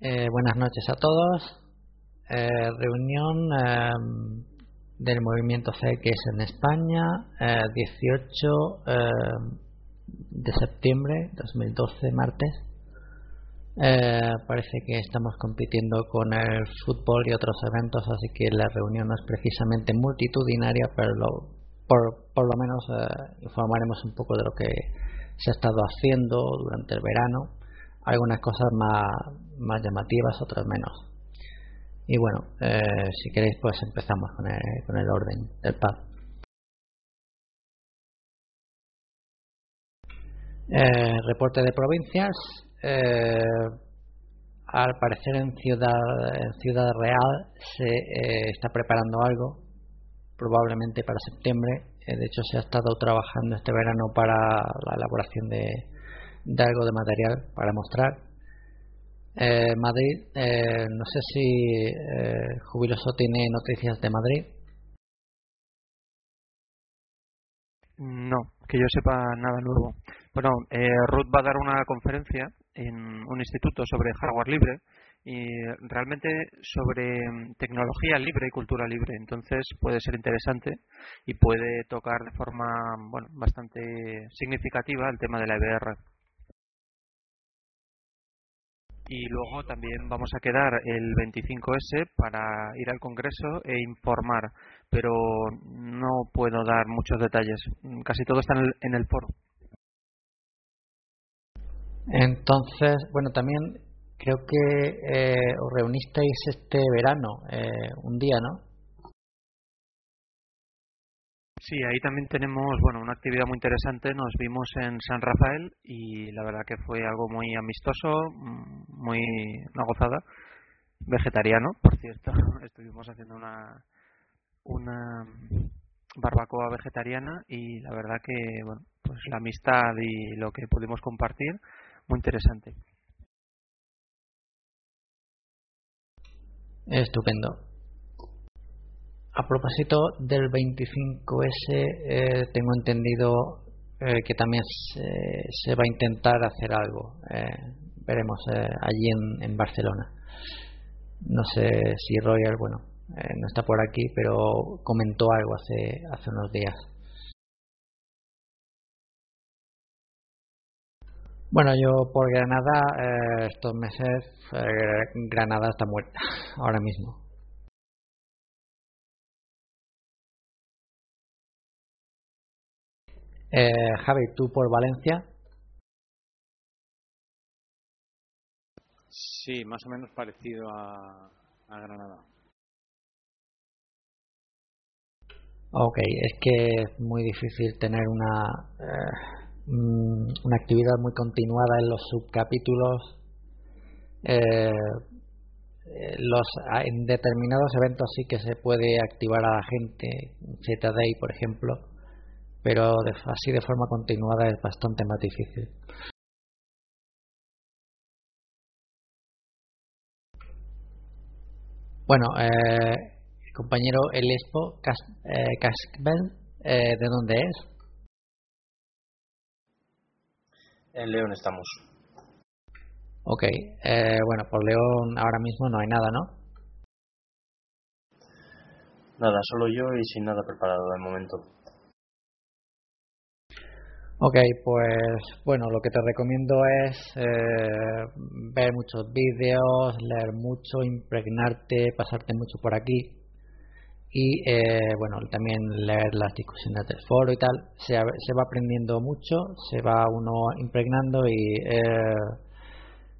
Eh, buenas noches a todos. Eh, reunión em, del movimiento CX en España, 18 eh, de septiembre 2012, martes. parece que estamos compitiendo con el fútbol y otros eventos, así que la reunión no es precisamente multitudinaria, pero por, por lo menos informaremos un poco de lo que se ha estado haciendo durante el verano algunas cosas más, más llamativas, otras menos. Y bueno, eh, si queréis pues empezamos con el, con el orden del pub. Eh, reporte de provincias. Eh, al parecer en Ciudad, en Ciudad Real se está preparando algo, probablemente para septiembre. de hecho, se ha estado trabajando este verano para la elaboración de, de algo de material para mostrar. Eh, Madrid, eh, no sé si eh, Jubiloso tiene noticias de Madrid. No, que yo sepa nada nuevo. Bueno, eh, Ruth va a dar una conferencia en un instituto sobre hardware libre y realmente sobre tecnología libre y cultura libre. Entonces puede ser interesante y puede tocar de forma bueno, bastante significativa el tema de la IBR y luego también vamos a quedar el 25S para ir al Congreso e informar, pero no puedo dar muchos detalles. Casi todo está en el, foro. Entonces, bueno, también creo que eh, os reunisteis este verano, eh, un día, ¿no? Sí, ahí también tenemos bueno una actividad muy interesante. Nos vimos en San Rafael y la verdad que fue algo muy amistoso, muy una gozada. Vegetariano, por cierto. Estuvimos haciendo una una barbacoa vegetariana y la verdad que bueno pues la amistad y lo que pudimos compartir muy interesante. Estupendo. A propósito del 25S, eh, tengo entendido eh, que también se, va a intentar hacer algo. Eh, veremos allí en, Barcelona. No sé si Royal, bueno, no está por aquí, pero comentó algo hace, hace unos días. Bueno, yo por Granada, estos meses, Granada está muerta ahora mismo. Eh, Javi, ¿tú por Valencia? Sí, más o menos parecido a, Granada. Ok, es que es muy difícil tener una, eh, mm, una actividad muy continuada en los subcapítulos. Eh, eh, los, en determinados eventos sí que se puede activar a la gente, ZDay por ejemplo, pero así de forma continuada es bastante más difícil. Bueno, eh, compañero El Expo eh, eh, ¿de dónde es? En León estamos. Ok, eh, bueno, por León ahora mismo no hay nada, ¿no? Nada, solo yo y sin nada preparado de momento. Ok, pues bueno, lo que te recomiendo es eh, ver muchos vídeos, leer mucho, impregnarte, pasarte mucho por aquí y eh, bueno, también leer las discusiones del foro y tal. Se, se va aprendiendo mucho, se va uno impregnando y eh,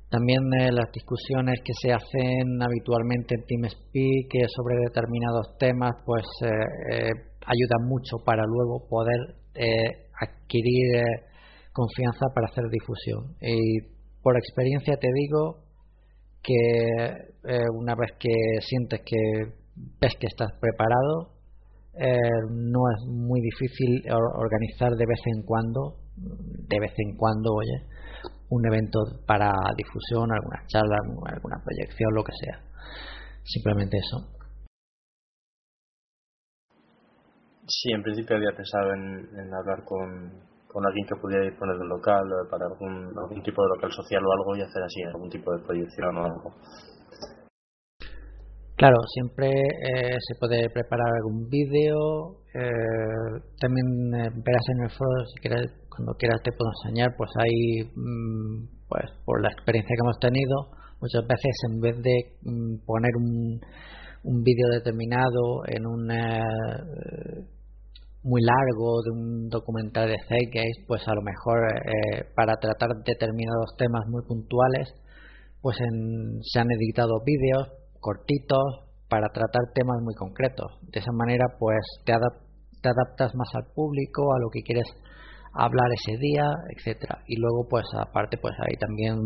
también las discusiones que se hacen habitualmente en TeamSpeak sobre determinados temas, pues ayudan mucho para luego poder adquirir eh, confianza para hacer difusión. Y por experiencia te digo que eh, una vez que sientes que ves que estás preparado, eh, no es muy difícil organizar de vez en cuando, de vez en cuando, oye, un evento para difusión, alguna charla, alguna proyección, lo que sea. Simplemente eso. Sí, en principio había pensado en, hablar con, con alguien que pudiera disponer del local eh, para algún, algún tipo de local social o algo y hacer así algún tipo de proyección o algo. Claro, siempre eh, se puede preparar algún vídeo. Eh, también verás en el foro, si quieres, cuando quieras te puedo enseñar, pues ahí, mm, pues por la experiencia que hemos tenido, muchas veces en vez de mm, poner un, un vídeo determinado en un muy largo de un documental de Zeitgeist, pues a lo mejor eh, para tratar determinados temas muy puntuales, pues se han editado vídeos cortitos para tratar temas muy concretos. De esa manera, pues te, te adaptas más al público, a lo que quieres hablar ese día, etcétera. Y luego, pues aparte, pues hay también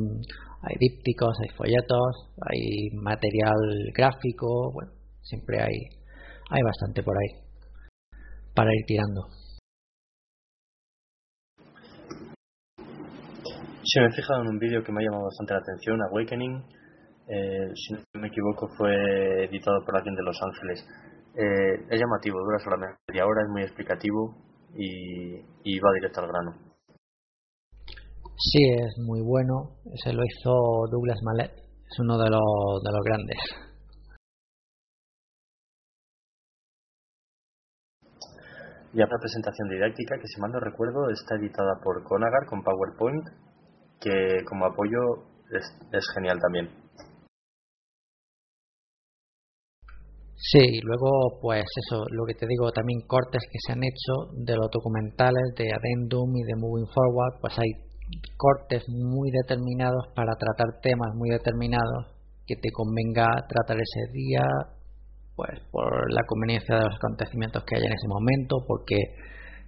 hay dípticos, hay folletos, hay material gráfico, bueno, siempre hay hay bastante por ahí para ir tirando. Sí, me he fijado en un vídeo que me ha llamado bastante la atención, Awakening. Eh, si no me equivoco, fue editado por alguien de Los Ángeles. Eh, es llamativo, dura solamente media hora, es muy explicativo y, y va directo al grano. Sí, es muy bueno. Se lo hizo Douglas Mallet, es uno de los, de los grandes. Y una presentación didáctica que, si mal no recuerdo, está editada por Conagar con PowerPoint, que como apoyo es, es genial también. Sí, luego, pues eso, lo que te digo, también cortes que se han hecho de los documentales de Addendum y de Moving Forward, pues hay cortes muy determinados para tratar temas muy determinados que te convenga tratar ese día pues por la conveniencia de los acontecimientos que hay en ese momento, porque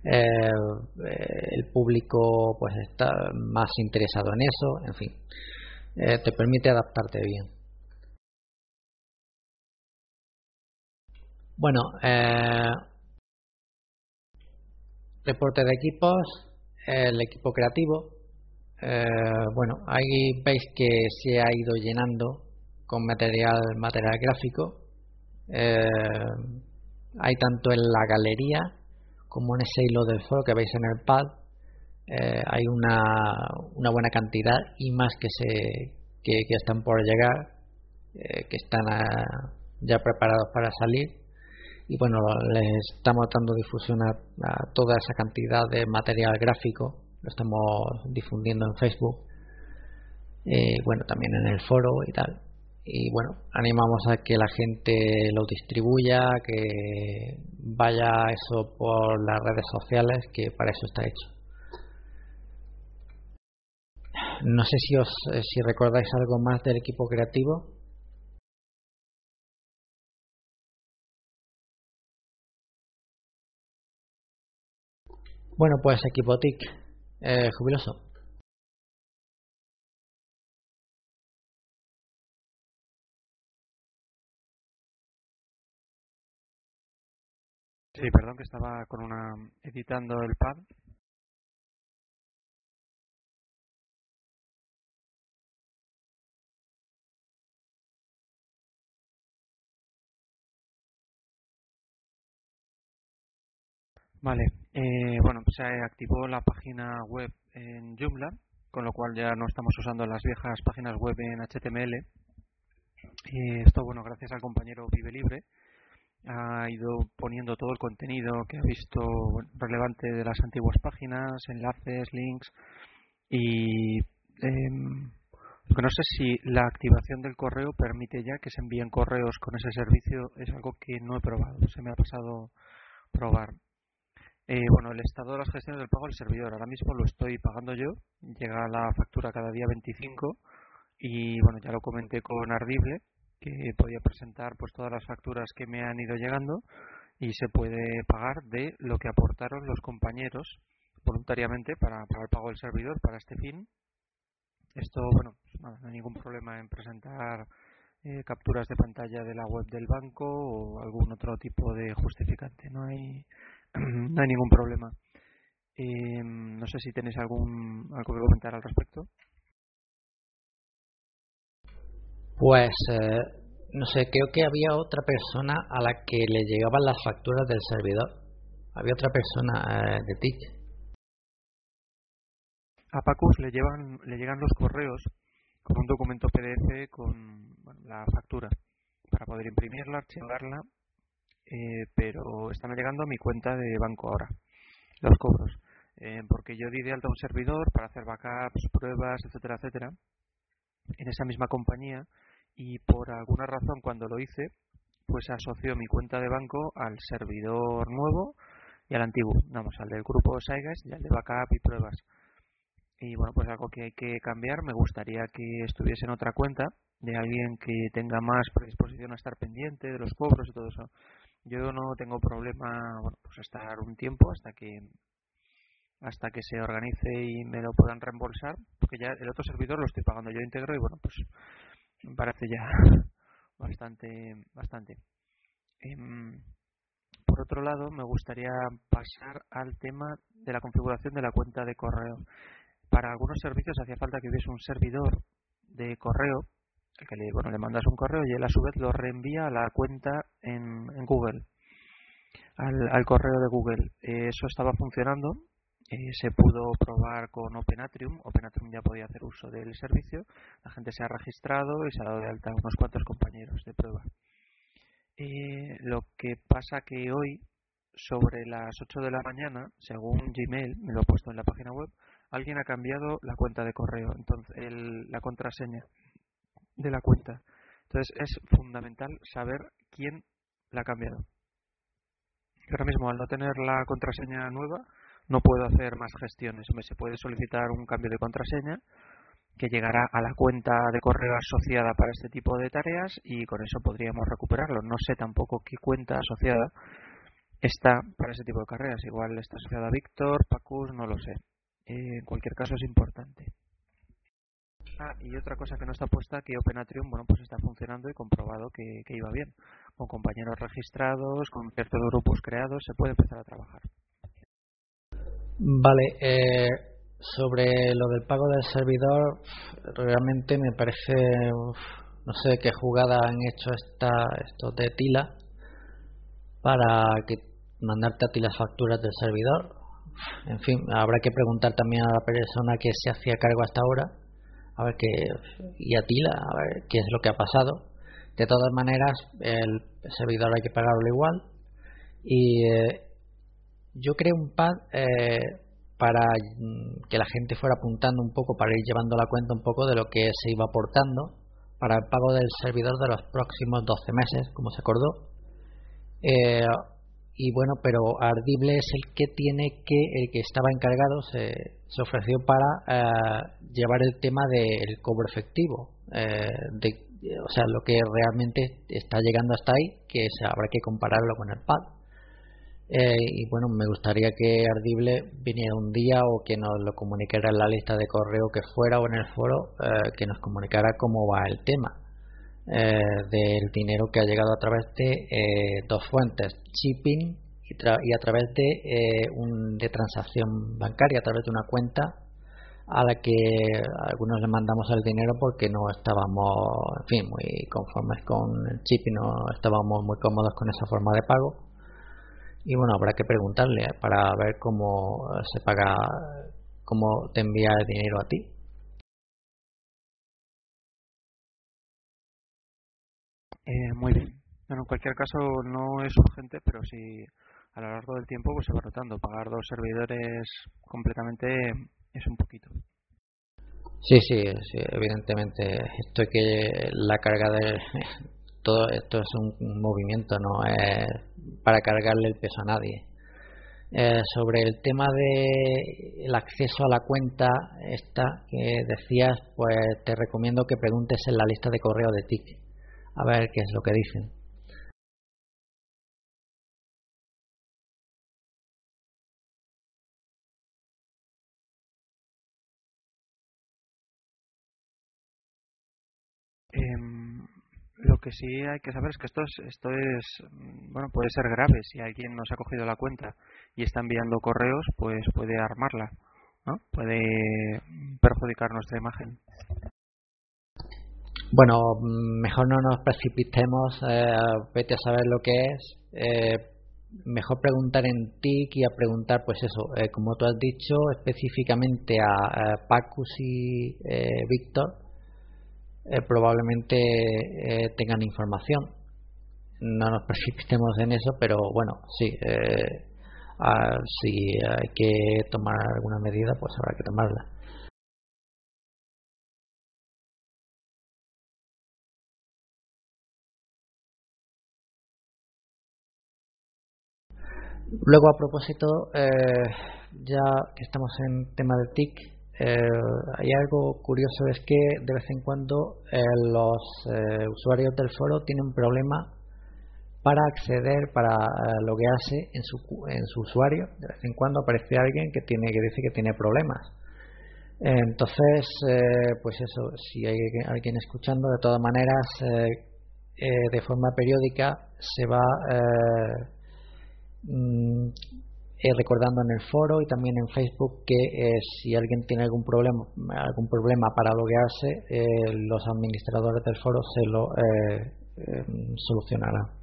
eh, el público pues está más interesado en eso, en fin, eh, te permite adaptarte bien. Bueno, eh, reporte de equipos, el equipo creativo. bueno, ahí veis que se ha ido llenando con material, material gráfico eh, hay tanto en la galería como en ese hilo del foro que veis en el pad. Eh, hay una, una, buena cantidad y más que, se, que, están por llegar, eh, que están ya preparados para salir. Y bueno, les estamos dando difusión a, toda esa cantidad de material gráfico, lo estamos difundiendo en Facebook, bueno, también en el foro y tal y bueno, animamos a que la gente lo distribuya, que vaya eso por las redes sociales, que para eso está hecho. No sé si os eh, si recordáis algo más del equipo creativo. Bueno, pues equipo TIC, eh, jubiloso. Sí, perdón que estaba con una editando el pad. Vale, eh, bueno, se activó la página web en Joomla, con lo cual ya no estamos usando las viejas páginas web en HTML. Y esto, bueno, gracias al compañero Vive Libre, ha ido poniendo todo el contenido que ha visto relevante de las antiguas páginas, enlaces, links y que no sé si la activación del correo permite ya que se envíen correos con ese servicio es algo que no he probado, se me ha pasado probar. Eh, bueno, el estado de las gestiones del pago del servidor, ahora mismo lo estoy pagando yo, llega la factura cada día 25 y bueno, ya lo comenté con Ardible, que podía presentar pues todas las facturas que me han ido llegando y se puede pagar de lo que aportaron los compañeros voluntariamente para, el pago del servidor para este fin. Esto, bueno, pues no hay ningún problema en presentar eh, capturas de pantalla de la web del banco o algún otro tipo de justificante. No hay, no hay ningún problema. Eh, no sé si tenéis algún algo que comentar al respecto. Pues eh, no sé, creo que había otra persona a la que le llegaban las facturas del servidor. Había otra persona eh, de TIC. a Pacus le, llevan, le llegan los correos con un documento PDF con la factura para poder imprimirla, archivarla, eh, pero están llegando a mi cuenta de banco ahora, los cobros. Eh, porque yo di de alta un servidor para hacer backups, pruebas, etcétera, etcétera, en esa misma compañía y por alguna razón cuando lo hice, pues asoció mi cuenta de banco al servidor nuevo y al antiguo, vamos, al del grupo Saigas y al de backup y pruebas. Y bueno, pues algo que hay que cambiar, me gustaría que estuviese en otra cuenta de alguien que tenga más predisposición a estar pendiente de los cobros y todo eso. Yo no tengo problema, bueno, pues estar un tiempo hasta que hasta que se organice y me lo puedan reembolsar, porque ya el otro servidor lo estoy pagando yo íntegro y bueno, pues me parece ya bastante bastante. Em, por otro lado, me gustaría pasar al tema de la configuración de la cuenta de correo. Para algunos servicios hacía falta que hubiese un servidor de correo, al que le, bueno, le mandas un correo y él a su vez lo reenvía a la cuenta en, Google, al, correo de Google. eso estaba funcionando, eh, se pudo probar con OpenAtrium. OpenAtrium ya podía hacer uso del servicio. La gente se ha registrado y se ha dado de alta unos cuantos compañeros de prueba. Eh, lo que pasa que hoy, sobre las 8 de la mañana, según Gmail, me lo he puesto en la página web, alguien ha cambiado la cuenta de correo, entonces la contraseña de la cuenta. Entonces es fundamental saber quién la ha cambiado. Ahora mismo, al no tener la contraseña nueva, no puedo hacer más gestiones. Me se puede solicitar un cambio de contraseña que llegará a la cuenta de correo asociada para este tipo de tareas y con eso podríamos recuperarlo. No sé tampoco qué cuenta asociada está para ese tipo de carreras. Igual está asociada a Víctor, Pacus, no lo sé. Eh, en cualquier caso es importante. Ah, y otra cosa que no está puesta, que OpenAtrium, bueno, pues está funcionando y comprobado que, que iba bien. Con compañeros registrados, con ciertos grupos creados, se puede empezar a trabajar. Vale, eh, sobre lo del pago del servidor, realmente me parece, no sé qué jugada han hecho esta, estos de Tila para que mandarte a ti las facturas del servidor. En fin, habrá que preguntar también a la persona que se hacía cargo hasta ahora, a ver qué, y a Tila, a ver qué es lo que ha pasado. De todas maneras, el servidor hay que pagarlo igual. Y eh, yo creo un pad eh, para mm, que la gente fuera apuntando un poco, para ir llevando la cuenta un poco de lo que se iba aportando para el pago del servidor de los próximos 12 meses, como se acordó. Eh, y bueno, pero Ardible es el que tiene que, el que estaba encargado, se, ofreció para eh, llevar el tema del cobro efectivo, de, o sea, lo que realmente está llegando hasta ahí, que se, habrá que compararlo con el PAD. Eh, y bueno, me gustaría que Ardible viniera un día o que nos lo comunicara en la lista de correo que fuera o en el foro, eh, que nos comunicara cómo va el tema eh, del dinero que ha llegado a través de dos fuentes, shipping y, y a través de, un, de transacción bancaria, a través de una cuenta a la que algunos le mandamos el dinero porque no estábamos, en fin, muy conformes con el shipping, no estábamos muy cómodos con esa forma de pago y bueno, habrá que preguntarle para ver cómo se paga, cómo te envía el dinero a ti. Eh, muy bien. Bueno, en cualquier caso no es urgente, pero sí a lo largo del tiempo pues se va rotando. Pagar dos servidores completamente es un poquito. Sí, sí, sí, evidentemente. Esto que la carga de, todo esto es un movimiento, no es para cargarle el peso a nadie. Eh, sobre el tema de el acceso a la cuenta esta que decías, pues te recomiendo que preguntes en la lista de correo de TIC a ver qué es lo que dicen. Que sí hay que saber es que esto es, esto es, mm, bueno, puede ser grave. Si alguien nos ha cogido la cuenta y está enviando correos, pues puede armarla, ¿no? Puede perjudicar nuestra imagen. Bueno, mm, mejor no nos precipitemos, eh, vete a saber lo que es. Eh, mejor preguntar en TIC y a preguntar, pues eso, eh, como tú has dicho, específicamente a, Pacus y eh, Víctor, eh, probablemente tengan información. No nos precipitemos en eso, pero bueno, sí, si hay que tomar alguna medida, pues habrá que tomarla. Luego, a propósito, eh, ya que estamos en tema del TIC, eh, hay algo curioso, es que de vez en cuando eh, los usuarios del foro tienen un problema para acceder, para loguearse en su, en su usuario. De vez en cuando aparece alguien que, tiene, que dice que tiene problemas. Entonces, pues eso, si hay alguien escuchando, de todas maneras, de forma periódica se va Mm, eh, recordando en el foro y también en Facebook que eh, si alguien tiene algún problema algún problema para loguearse eh, los administradores del foro se lo solucionarán.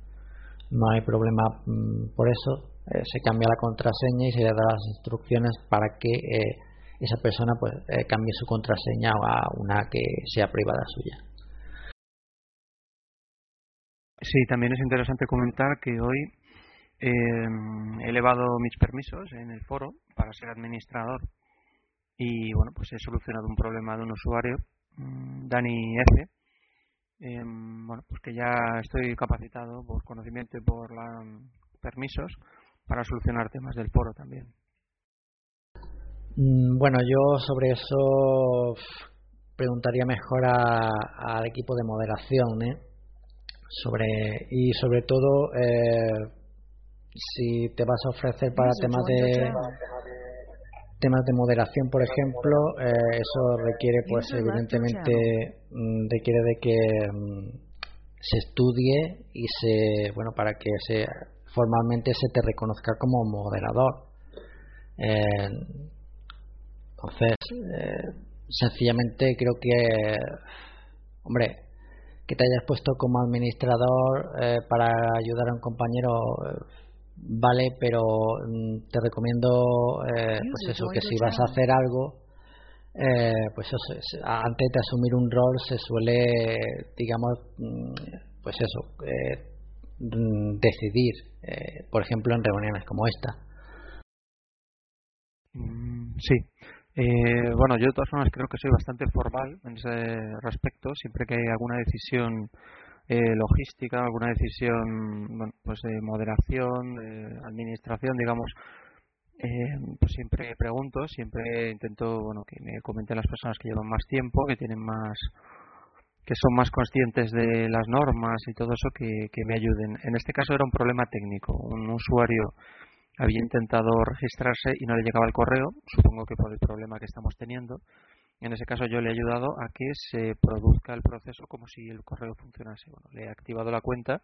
No hay problema mm, por eso se cambia la contraseña y se le da las instrucciones para que esa persona pues cambie su contraseña a una que sea privada suya. Sí, también es interesante comentar que hoy he elevado mis permisos en el foro para ser administrador y bueno, pues he solucionado un problema de un usuario, mm, Dani F. Em, bueno, pues que ya estoy capacitado por conocimiento y por la, permisos para solucionar temas del foro también. Mm, bueno, yo sobre eso preguntaría mejor al equipo de moderación, ¿eh? sobre y sobre todo eh, si te vas a ofrecer para temas de temas de moderación por ejemplo eh, eso requiere pues evidentemente mm, requiere de que mm, se estudie y se bueno para que se formalmente se te reconozca como moderador. Eh, entonces eh, sencillamente creo que hombre que te hayas puesto como administrador para ayudar a un compañero vale, pero mm, te recomiendo eh, pues eso, que si vas a hacer algo, eh, pues eso, antes de asumir un rol se suele, digamos, mm, pues eso, eh, mm, decidir, por ejemplo, en reuniones como esta. Sí. bueno, yo de todas formas creo que soy bastante formal en ese respecto. Siempre que hay alguna decisión eh, logística, alguna decisión bueno, pues de moderación, de administración, digamos, eh, pues siempre pregunto, siempre intento bueno que me comenten las personas que llevan más tiempo, que tienen más que son más conscientes de las normas y todo eso que, que me ayuden. En este caso era un problema técnico. Un usuario había intentado registrarse y no le llegaba el correo, supongo que por el problema que estamos teniendo. En ese caso yo le he ayudado a que se produzca el proceso como si el correo funcionase. Bueno, le he activado la cuenta.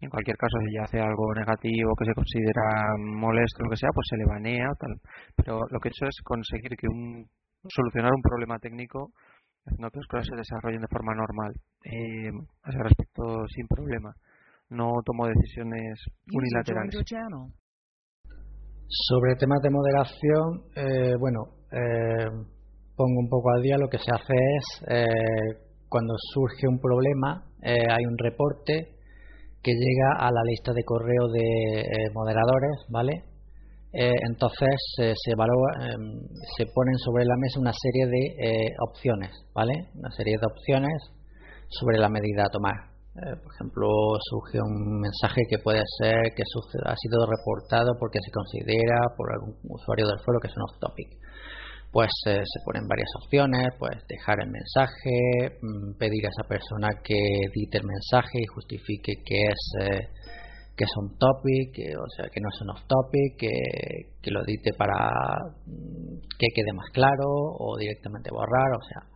En cualquier caso, si ya hace algo negativo que se considera molesto, lo que sea, pues se le banea o tal. Pero lo que he hecho es conseguir que un, solucionar un problema técnico haciendo que las cosas se desarrollen de forma normal. Eh, a ese respecto, sin problema. No tomo decisiones unilaterales. Sobre temas de moderación, eh, bueno, eh, pongo un poco al día, lo que se hace es, eh, cuando surge un problema, eh, hay un reporte que llega a la lista de correo de eh, moderadores, ¿vale? entonces se evalúa, em, se ponen sobre la mesa una serie de opciones, ¿vale? Una serie de opciones sobre la medida a tomar. por ejemplo, surge un mensaje que puede ser que ha sido reportado porque se considera por algún usuario del foro que es un off-topic pues eh, se ponen varias opciones, pues dejar el mensaje, mm, pedir a esa persona que edite el mensaje y justifique que es eh, que es un topic, o sea, que no es un off topic, que, que lo edite para mm, que quede más claro o directamente borrar, o sea,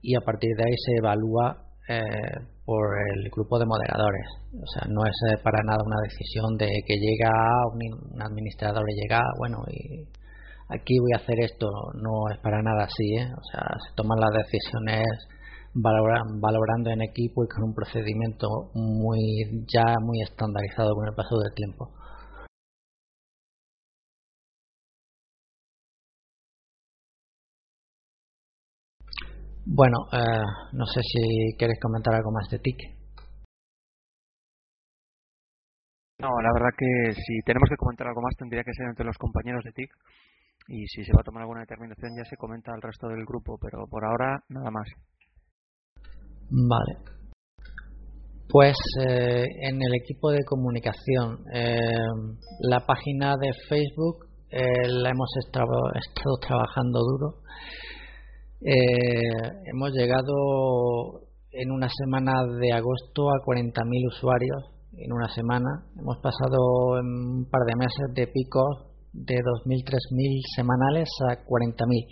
y a partir de ahí se evalúa eh, por el grupo de moderadores. O sea, no es para nada una decisión de que llega un, un administrador y llega, bueno, y aquí voy a hacer esto, no es para nada así, ¿eh? o sea, se toman las decisiones valora, valorando en equipo y con un procedimiento muy ya muy estandarizado con el paso del tiempo. Bueno, eh, no sé si queréis comentar algo más de TIC. No, la verdad que si tenemos que comentar algo más tendría que ser entre los compañeros de TIC y si se va a tomar alguna determinación ya se comenta al resto del grupo, pero por ahora nada más. Vale. Pues eh, en el equipo de comunicación, eh, la página de Facebook eh, la hemos estado, trabajando duro. hemos llegado en una semana de agosto a 40.000 usuarios en una semana. Hemos pasado un par de meses de picos de 2.000, 3.000 semanales a 40.000.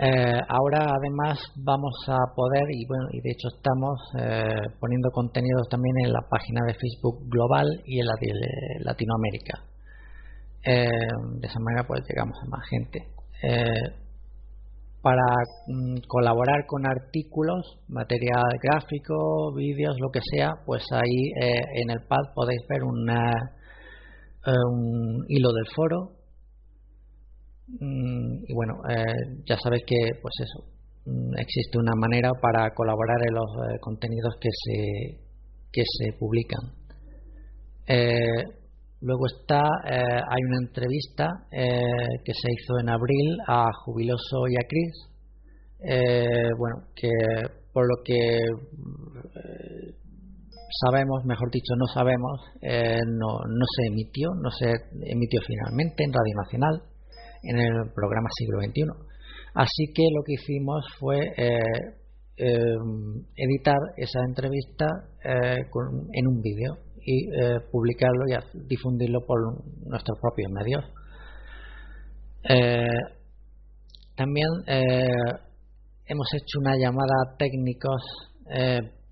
Eh, ahora además vamos a poder, y bueno, y de hecho estamos eh, poniendo contenidos también en la página de Facebook global y en la de Latinoamérica. Eh, de esa manera pues llegamos a más gente. Para mm, colaborar con artículos, material gráfico, vídeos, lo que sea, pues ahí en el pad podéis ver una, un hilo del foro Mm, y bueno, eh, ya sabéis que, pues eso, mm, existe una manera para colaborar en los eh, contenidos que se, que se publican. Eh, luego está, hay una entrevista que se hizo en abril a Jubiloso y a Chris. bueno, que por lo que sabemos, mejor dicho, no sabemos, no, se emitió, no se emitió finalmente en Radio Nacional en el programa siglo XXI. Así que lo que hicimos fue eh, eh, editar esa entrevista eh, en un vídeo y publicarlo y difundirlo por nuestros propios medios. también hemos hecho una llamada a técnicos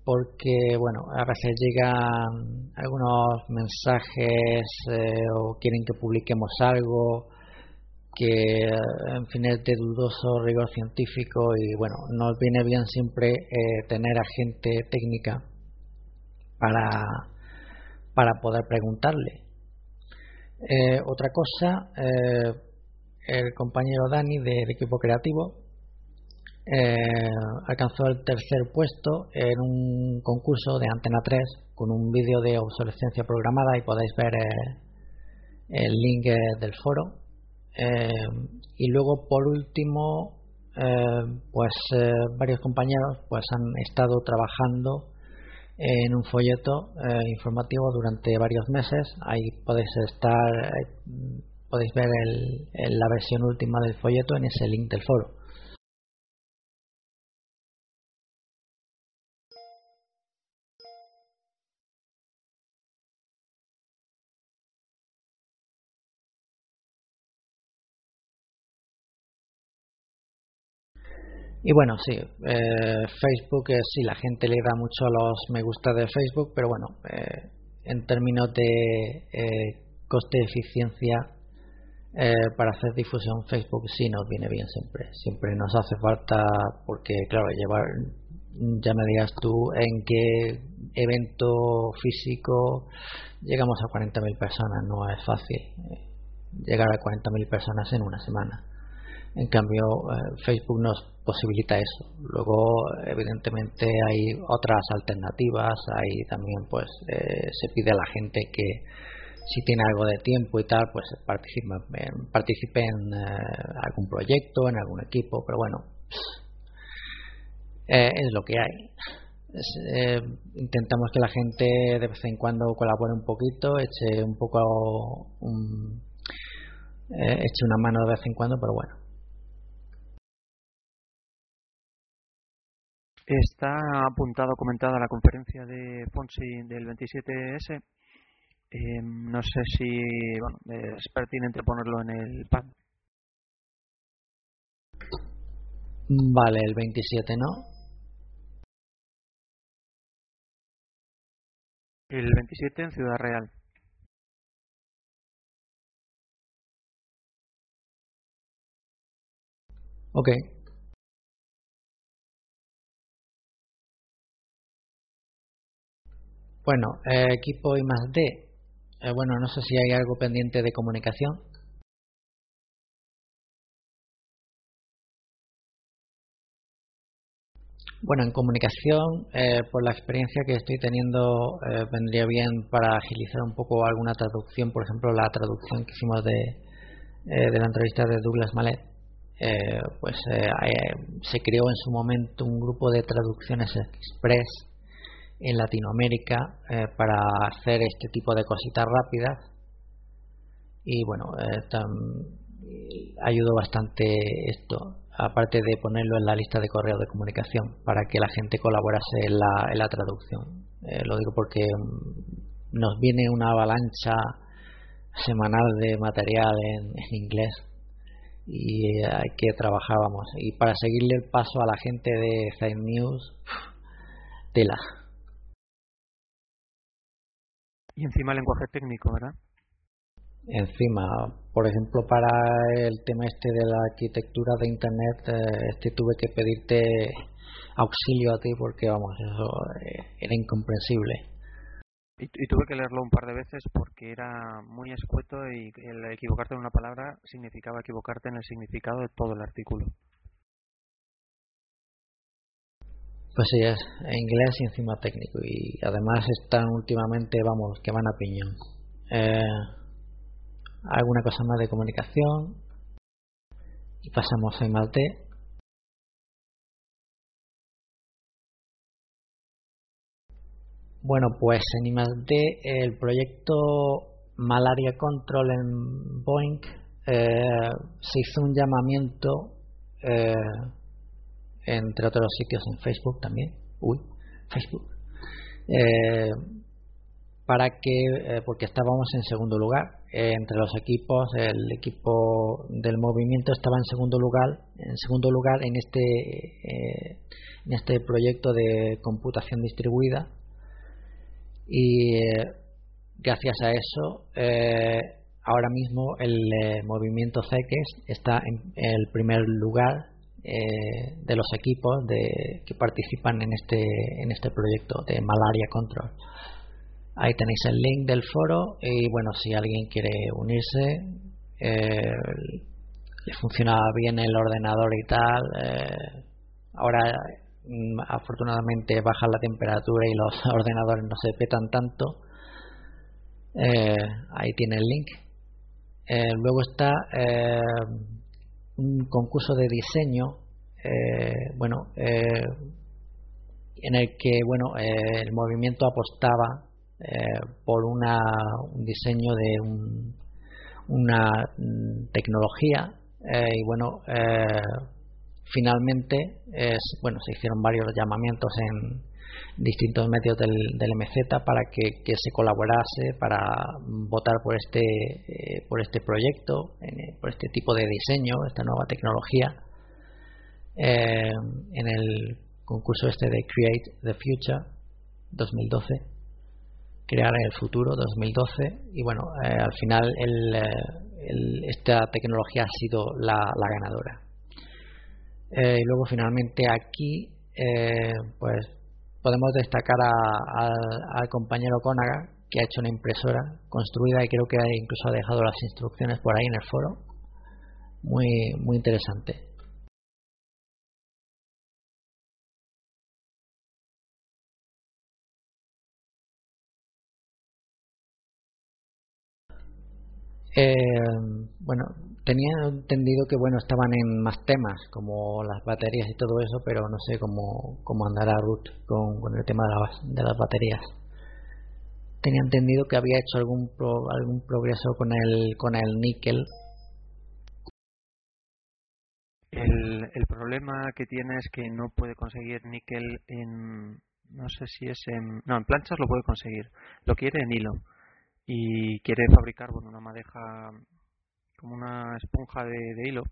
porque bueno a veces llegan algunos mensajes o quieren que publiquemos algo que en fin es de dudoso rigor científico y bueno nos viene bien siempre eh, tener a gente técnica para para poder preguntarle. Eh, otra cosa eh, el compañero Dani del equipo creativo alcanzó el tercer puesto en un concurso de Antena 3 con un vídeo de obsolescencia programada y podéis ver el link del foro. Eh, y luego, por último, eh, pues eh, varios compañeros pues han estado trabajando en un folleto informativo durante varios meses. Ahí podéis estar, podéis ver el, la versión última del folleto en ese link del foro. Y bueno, sí, eh, Facebook, eh, sí, la gente le da mucho a los me gusta de Facebook, pero bueno, eh, en términos de coste-eficiencia para hacer difusión Facebook sí nos viene bien siempre. Siempre nos hace falta, porque claro, llevar, ya me digas tú en qué evento físico llegamos a 40.000 personas, no es fácil llegar a 40.000 personas en una semana. En cambio, Facebook nos posibilita eso. Luego, evidentemente, hay otras alternativas. Hay también, pues, eh, se pide a la gente que si tiene algo de tiempo y tal, pues participe en, eh, algún proyecto, en algún equipo. Pero bueno, eh, es lo que hay. intentamos que la gente de vez en cuando colabore un poquito, eche un poco, eche una mano de vez en cuando, pero bueno, Está apuntado, comentada la conferencia de Fonsi del 27S. Eh, no sé si bueno, es pertinente ponerlo en el PAN. Vale, el 27, ¿no? El 27 en Ciudad Real. Ok. Bueno, eh, equipo I. Eh, bueno, no sé si hay algo pendiente de comunicación. Bueno, en comunicación, eh, por la experiencia que estoy teniendo, eh, vendría bien para agilizar un poco alguna traducción, por ejemplo, la traducción que hicimos de, eh, la entrevista de Douglas Mallet. pues se creó en su momento un grupo de traducciones express en Latinoamérica para hacer este tipo de cositas rápidas y bueno, ayudó bastante esto aparte de ponerlo en la lista de correo de comunicación para que la gente colaborase en la, en la traducción. Eh, lo digo porque mm, nos viene una avalancha semanal de material en, en inglés y hay que trabajar, vamos. Y para seguirle el paso a la gente de Fake News, tela. Y encima el lenguaje técnico, ¿verdad? encima. Por ejemplo, para el tema este de la arquitectura de Internet, eh, este tuve que pedirte auxilio a ti porque, vamos, eso eh, era incomprensible. Y, tuve que leerlo un par de veces porque era muy escueto y el equivocarte en una palabra significaba equivocarte en el significado de todo el artículo. Pues sí, es inglés y encima técnico. Y además están últimamente, vamos, que van a piñón. Eh, alguna cosa más de comunicación y pasamos a IMALT. Bueno, pues en IMALT el proyecto Malaria Control en Boeing eh, se hizo un llamamiento eh, entre otros sitios en Facebook también. Uy, Facebook. Eh, para que, porque estábamos en segundo lugar eh, entre los equipos el equipo del movimiento estaba en segundo lugar en segundo lugar en este eh, en este proyecto de computación distribuida y eh, gracias a eso ahora mismo el movimiento CEQUES está en el primer lugar de los equipos de, que participan en este en este proyecto de malaria control Ahí tenéis el link del foro y bueno, si alguien quiere unirse, eh, le funciona bien el ordenador y tal. Eh, ahora mm, afortunadamente baja la temperatura y los ordenadores no se petan tanto. Eh, ahí tiene el link. luego está un concurso de diseño, bueno, en el que bueno el movimiento apostaba eh, por una, un diseño de un, una mm, tecnología eh, y bueno eh, finalmente bueno se hicieron varios llamamientos en distintos medios del, MZ para que, se colaborase para votar por este por este proyecto por este tipo de diseño esta nueva tecnología en el concurso este de Create the Future 2012 crear el futuro 2012 y bueno eh, al final eh, esta tecnología ha sido la, ganadora. Eh, y luego finalmente aquí pues podemos destacar al compañero Konaga que ha hecho una impresora construida y creo que incluso ha dejado las instrucciones por ahí en el foro. Muy muy interesante. Eh, bueno, tenía entendido que bueno estaban en más temas como las baterías y todo eso, pero no sé cómo, cómo andará Ruth con, con el tema de, las, de las baterías. Tenía entendido que había hecho algún algún progreso con el con el níquel. El, el problema que tiene es que no puede conseguir níquel en no sé si es en no en planchas lo puede conseguir, lo quiere en hilo y quiere fabricar bueno una madeja como una esponja de, hilo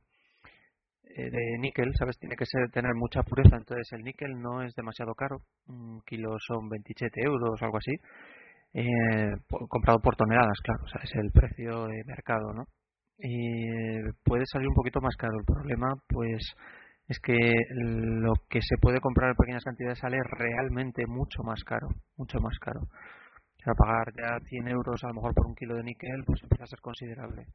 eh, de níquel, ¿sabes? Tiene que ser, tener mucha pureza, entonces el níquel no es demasiado caro, un kilo son 27 euros o algo así, eh, comprado por toneladas, claro, o sea, es el precio de mercado, ¿no? Y puede salir un poquito más caro. El problema, pues, es que lo que se puede comprar en pequeñas cantidades sale realmente mucho más caro, mucho más caro a pagar ya 100 euros a lo mejor por un kilo de níquel, pues empieza a ser considerable.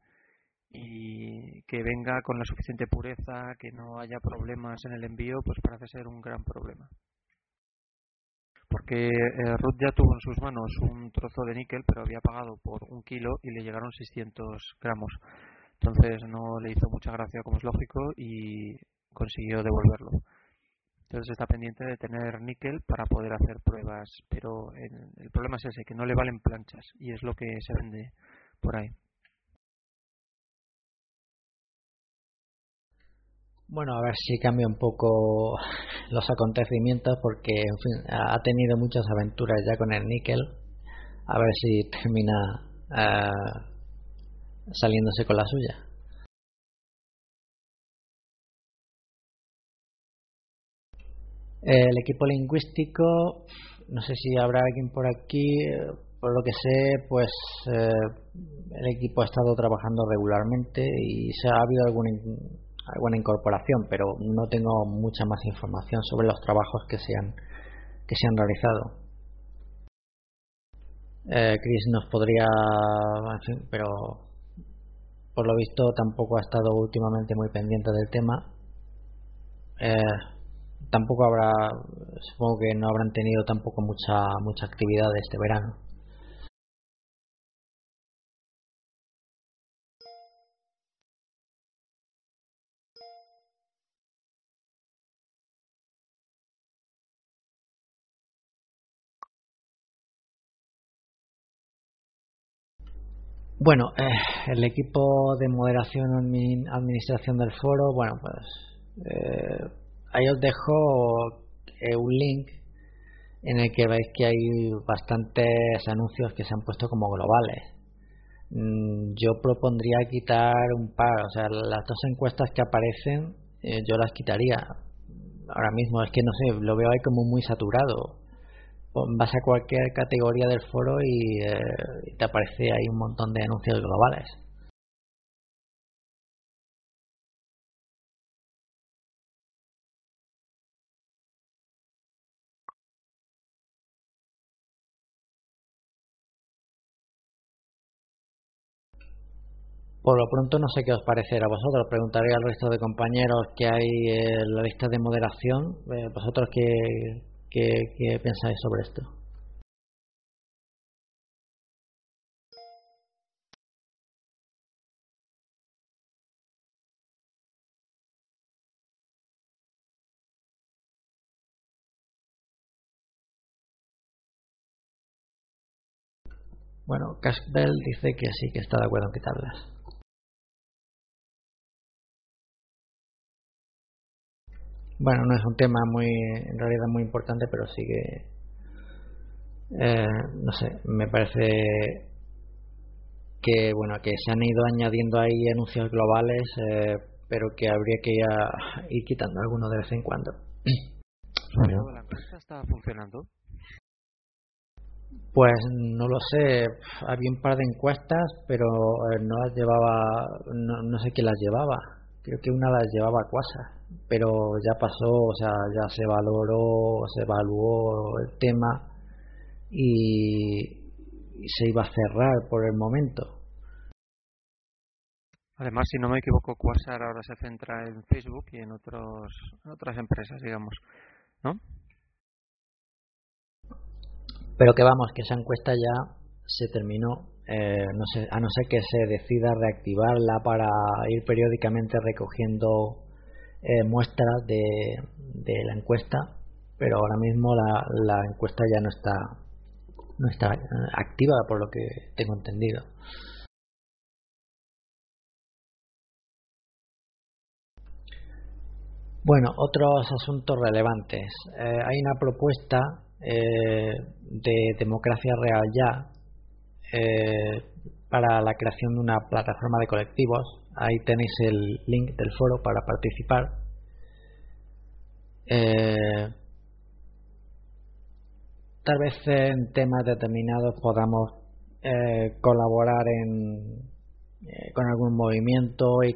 Y que venga con la suficiente pureza, que no haya problemas en el envío, pues parece ser un gran problema. Porque eh, Ruth ya tuvo en sus manos un trozo de níquel, pero había pagado por un kilo y le llegaron 600 gramos. Entonces no le hizo mucha gracia, como es lógico, y consiguió devolverlo. Entonces está pendiente de tener níquel para poder hacer pruebas, pero el problema es ese, que no le valen planchas y es lo que se vende por ahí. Bueno, a ver si cambia un poco los acontecimientos porque en fin, ha tenido muchas aventuras ya con el níquel. A ver si termina uh, saliéndose con la suya. El equipo lingüístico, no sé si habrá alguien por aquí, por lo que sé, pues eh, el equipo ha estado trabajando regularmente y se ha habido alguna, alguna incorporación, pero no tengo mucha más información sobre los trabajos que se han, que se han realizado. Eh, Chris nos podría, en fin, pero por lo visto tampoco ha estado últimamente muy pendiente del tema. Eh, tampoco habrá, supongo que no habrán tenido tampoco mucha, mucha actividad este verano. Bueno, eh, el equipo de moderación administración del foro, bueno, pues eh, ahí os dejo eh, un link en el que veis que hay bastantes anuncios que se han puesto como globales. Mm, yo propondría quitar un par, o sea, las dos encuestas que aparecen, eh, yo las quitaría. Ahora mismo es que no sé, lo veo ahí como muy saturado. Vas a cualquier categoría del foro y, eh, te aparece ahí un montón de anuncios globales. Por lo pronto no sé qué os parecerá a vosotros. Preguntaré al resto de compañeros que hay en la lista de moderación. Eh, ¿Vosotros qué, qué pensáis sobre esto? Bueno, Casbell dice que sí, que está de acuerdo en quitarlas. Bueno, no es un tema muy, en realidad muy importante, pero sí que, eh, no sé, me parece que, bueno, que se han ido añadiendo ahí anuncios globales, eh, pero que habría que ir, quitando algunos de vez en cuando. ¿La empresa está funcionando? Pues no lo sé, había un par de encuestas, pero eh, no las llevaba, no, no sé quién las llevaba. Creo que una las llevaba Quasar pero ya pasó, o sea, ya se valoró, se evaluó el tema y, se iba a cerrar por el momento. Además, si no me equivoco, Quasar ahora se centra en Facebook y en otros, otras empresas, digamos, ¿no? Pero que vamos, que esa encuesta ya se terminó, eh, no sé, a no ser que se decida reactivarla para ir periódicamente recogiendo eh, muestras de, de, la encuesta, pero ahora mismo la, la encuesta ya no está no está eh, activa por lo que tengo entendido. Bueno, otros asuntos relevantes. Eh, hay una propuesta eh, de democracia real ya eh, para la creación de una plataforma de colectivos. Ahí tenéis el link del foro para participar. Eh, tal vez en temas determinados podamos eh, colaborar en, eh, con algún movimiento y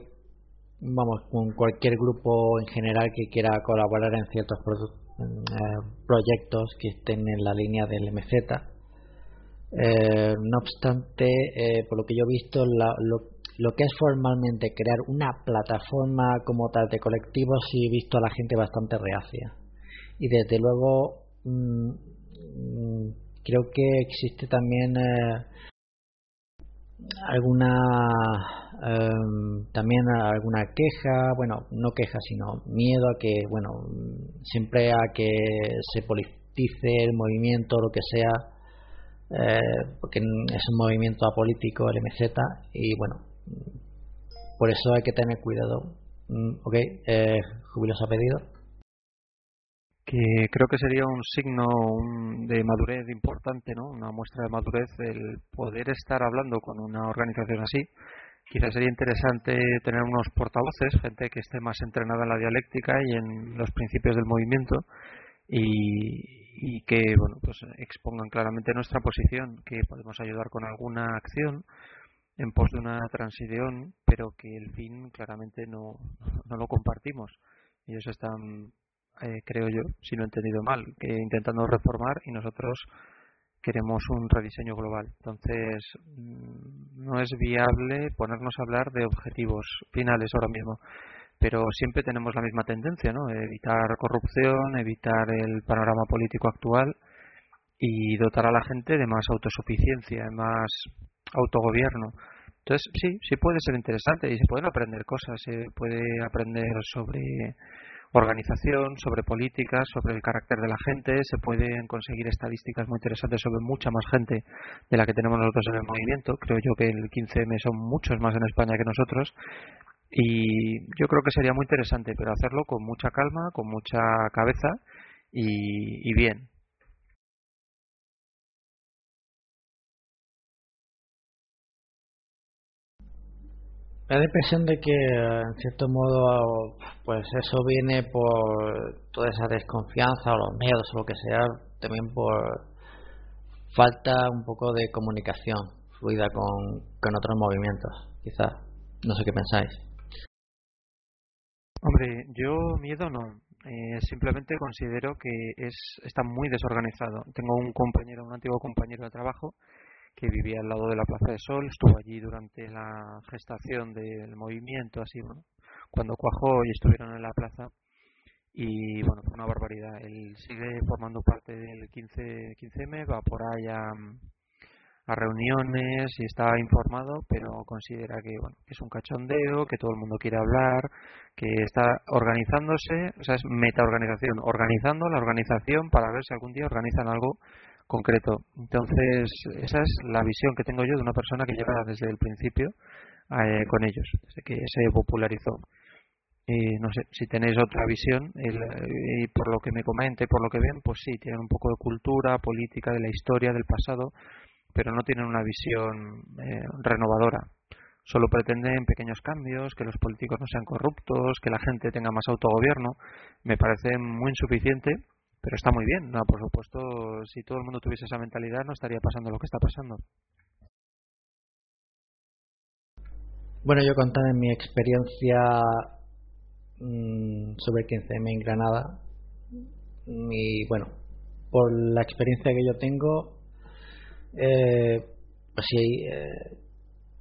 vamos con cualquier grupo en general que quiera colaborar en ciertos proyectos que estén en la línea del MZ eh, no obstante, eh, por lo que yo he visto, lo que es formalmente crear una plataforma como tal de colectivos, sí he visto a la gente bastante reacia. Y desde luego mm, mm, creo que existe también eh, alguna em, también alguna queja bueno no queja sino miedo a que bueno siempre a que se politice el movimiento lo que sea eh, porque es un movimiento apolítico el MZ y bueno por eso hay que tener cuidado mm, ok eh, Jubilos ha pedido que creo que sería un signo de madurez importante, ¿no? Una muestra de madurez el poder estar hablando con una organización así. Quizás sería interesante tener unos portavoces, gente que esté más entrenada en la dialéctica y en los principios del movimiento y, que, bueno, pues expongan claramente nuestra posición, que podemos ayudar con alguna acción en pos de una transición, pero que el fin claramente no, no lo compartimos. Ellos están eh, creo yo, si no he entendido mal, que intentando reformar y nosotros queremos un rediseño global. Entonces, mm, no es viable ponernos a hablar de objetivos finales ahora mismo, pero siempre tenemos la misma tendencia, ¿no? Evitar corrupción, evitar el panorama político actual y dotar a la gente de más autosuficiencia, de más autogobierno. Entonces, sí, sí puede ser interesante y se pueden aprender cosas, se puede aprender sobre organización, sobre políticas, sobre el carácter de la gente. Se pueden conseguir estadísticas muy interesantes sobre mucha más gente de la que tenemos nosotros en el movimiento. Creo yo que el 15M son muchos más en España que nosotros. Y yo creo que sería muy interesante, pero hacerlo con mucha calma, con mucha cabeza y, y bien. Me da la impresión de que, en cierto modo, pues eso viene por toda esa desconfianza o los miedos o lo que sea, también por falta un poco de comunicación fluida con, con otros movimientos, quizás. No sé qué pensáis. Hombre, yo miedo no. Eh, simplemente considero que es está muy desorganizado. Tengo un compañero, un antiguo compañero de trabajo, que vivía al lado de la Plaza de Sol, estuvo allí durante la gestación del movimiento, así, bueno, cuando cuajó y estuvieron en la plaza. Y bueno, fue una barbaridad. Él sigue formando parte del 15, 15M, va por ahí a, reuniones y está informado, pero considera que, bueno, es un cachondeo, que todo el mundo quiere hablar, que está organizándose, o sea, es metaorganización, organizando la organización para ver si algún día organizan algo concreto. Entonces, esa es la visión que tengo yo de una persona que lleva desde el principio eh, con ellos, desde que se popularizó. Y no sé, si tenéis otra visión, y por lo que me comente, por lo que ven, pues sí, tienen un poco de cultura, política, de la historia, del pasado, pero no tienen una visión eh, renovadora. Solo pretenden pequeños cambios, que los políticos no sean corruptos, que la gente tenga más autogobierno. Me parece muy insuficiente pero está muy bien. No, por supuesto, si todo el mundo tuviese esa mentalidad, no estaría pasando lo que está pasando. Bueno, yo contaré mi experiencia mm, sobre el 15M en Granada. Y bueno, por la experiencia que yo tengo, eh, pues sí, eh,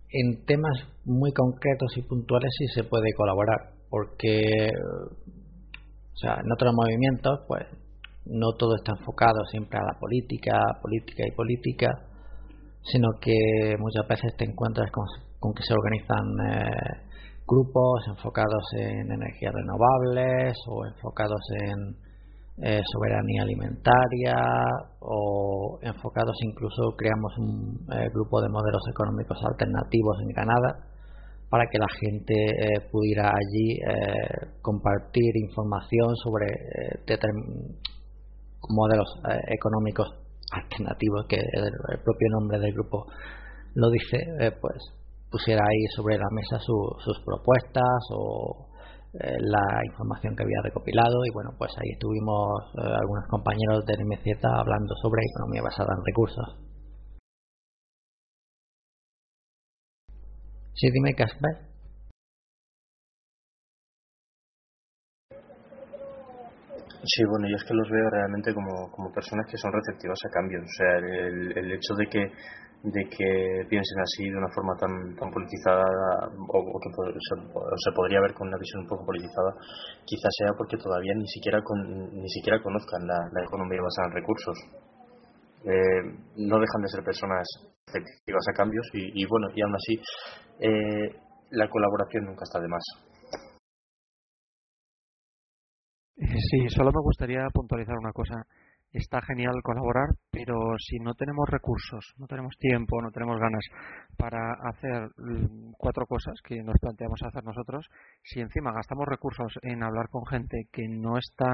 en temas muy concretos y puntuales sí se puede colaborar, porque, o sea, en otros movimientos, pues no todo está enfocado siempre a la política, política y política, sino que muchas veces te encuentras con, que se organizan eh, grupos enfocados en energías renovables o enfocados en eh, soberanía alimentaria o enfocados incluso creamos un eh, grupo de modelos económicos alternativos en Granada para que la gente pudiera allí compartir información sobre modelos eh, económicos alternativos que el, propio nombre del grupo lo dice, eh, pues pusiera ahí sobre la mesa sus propuestas o eh, la información que había recopilado y bueno, pues ahí estuvimos algunos compañeros del MZ hablando sobre economía basada en recursos. Sí, dime, Casper. Sí, bueno, yo es que los veo realmente como, como personas que son receptivas a cambios. O sea, el, el hecho de que de que piensen así de una forma tan, tan politizada o, que se, podría ver con una visión un poco politizada, quizás sea porque todavía ni siquiera ni siquiera conozcan la, economía basada en recursos. Eh, no dejan de ser personas efectivas a cambios y, y bueno, y aún así eh, la colaboración nunca está de más. Sí, solo me gustaría puntualizar una cosa. Está genial colaborar, pero si no tenemos recursos, no tenemos tiempo, no tenemos ganas para hacer cuatro cosas que nos planteamos hacer nosotros, si encima gastamos recursos en hablar con gente que no está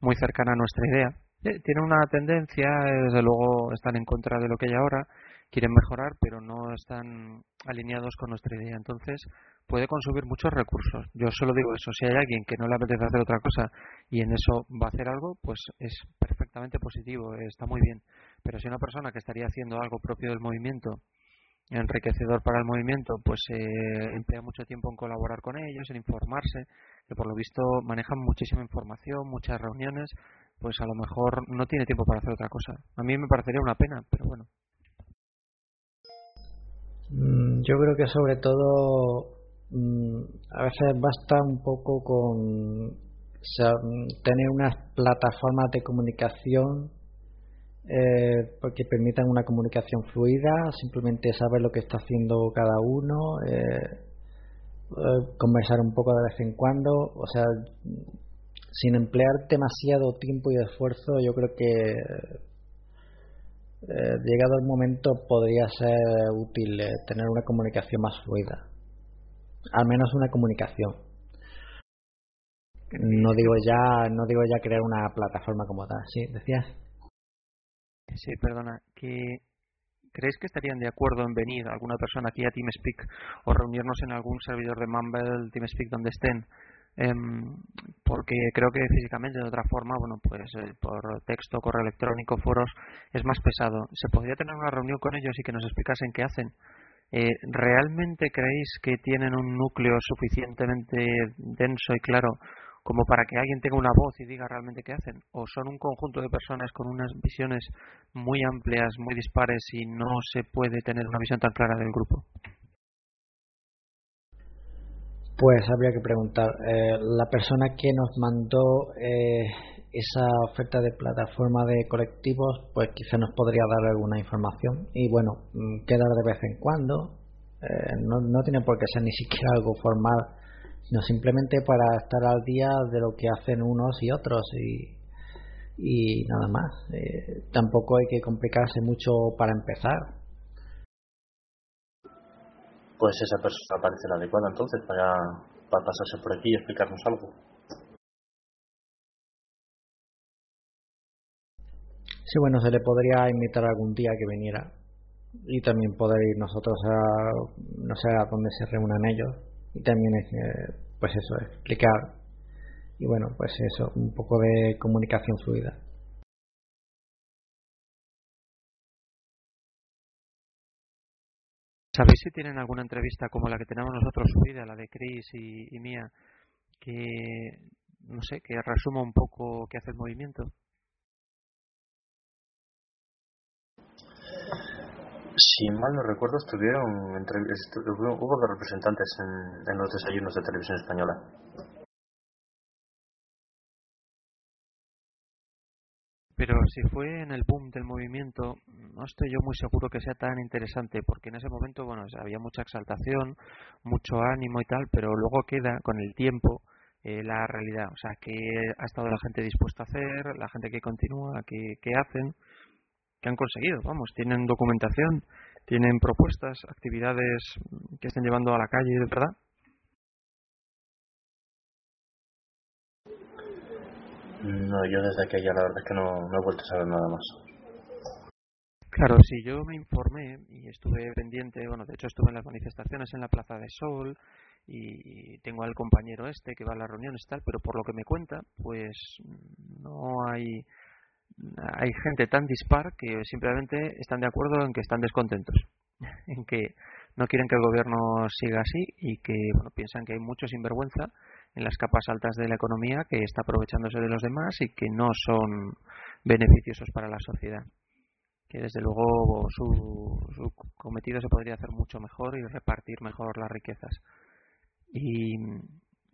muy cercana a nuestra idea, eh, tiene una tendencia, desde luego están en contra de lo que hay ahora, quieren mejorar, pero no están alineados con nuestra idea. Entonces, puede consumir muchos recursos. Yo solo digo eso. Si hay alguien que no le apetece hacer otra cosa y en eso va a hacer algo, pues es perfectamente positivo, está muy bien. Pero si una persona que estaría haciendo algo propio del movimiento, enriquecedor para el movimiento, pues eh, emplea mucho tiempo en colaborar con ellos, en informarse, que por lo visto manejan muchísima información, muchas reuniones, pues a lo mejor no tiene tiempo para hacer otra cosa. A mí me parecería una pena, pero bueno. Mm, yo creo que sobre todo mm, a veces basta un poco con tener unas plataformas de comunicación eh, que permitan una comunicación fluida, simplemente saber lo que está haciendo cada uno, eh, eh, conversar un poco de vez en cuando, o sea, sin emplear demasiado tiempo y esfuerzo, yo creo que eh, llegado el momento podría ser útil eh, tener una comunicación más fluida. Al menos una comunicación. No digo ya, no digo ya crear una plataforma como tal. Sí, decías. Sí, perdona. Que ¿Creéis que estarían de acuerdo en venir alguna persona aquí a TeamSpeak o reunirnos en algún servidor de Mumble, TeamSpeak, donde estén Em, porque creo que físicamente de otra forma, bueno, pues eh, por texto, correo electrónico, foros, es más pesado. ¿Se podría tener una reunión con ellos y que nos explicasen qué hacen? Eh, ¿Realmente creéis que tienen un núcleo suficientemente denso y claro como para que alguien tenga una voz y diga realmente qué hacen? ¿O son un conjunto de personas con unas visiones muy amplias, muy dispares y no se puede tener una visión tan clara del grupo? Pues habría que preguntar. Eh, la persona que nos mandó eh, esa oferta de plataforma de colectivos, pues quizá nos podría dar alguna información. Y bueno, mm, quedar de vez en cuando. Eh, no, no tiene por qué ser ni siquiera algo formal, sino simplemente para estar al día de lo que hacen unos y otros y, y nada más. tampoco hay que complicarse mucho para empezar pues esa persona parece la adecuada entonces para, para pasarse por aquí y explicarnos algo. Sí, bueno, se le podría invitar algún día que viniera y también poder ir nosotros a, no sé, a dónde se reúnan ellos y también, eh, pues eso, explicar y bueno, pues eso, un poco de comunicación fluida. ¿Sabéis si tienen alguna entrevista como la que tenemos nosotros subida, la de Chris y, mía, que, no sé, que resuma un poco qué hace el movimiento? Si mal no recuerdo, estuvieron entre, hubo dos representantes en los desayunos de televisión española. Pero si fue en el boom del movimiento, no estoy yo muy seguro que sea tan interesante, porque en ese momento, bueno, había mucha exaltación, mucho ánimo y tal, pero luego queda con el tiempo eh, la realidad. O sea, que ha estado la gente dispuesta a hacer, la gente que continúa, que, que hacen, que han conseguido, vamos, tienen documentación, tienen propuestas, actividades que estén llevando a la calle, de verdad, No, yo desde aquella la verdad es que no, no he vuelto a saber nada más. Claro, sí, yo me informé y estuve pendiente, bueno, de hecho estuve en las manifestaciones en la Plaza de Sol y tengo al compañero este que va a las reuniones tal, pero por lo que me cuenta, pues no hay hay gente tan dispar que simplemente están de acuerdo en que están descontentos, en que no quieren que el gobierno siga así y que bueno, piensan que hay mucho sinvergüenza en las capas altas de la economía que está aprovechándose de los demás y que no son beneficiosos para la sociedad. Que desde luego su, su cometido se podría hacer mucho mejor y repartir mejor las riquezas. Y,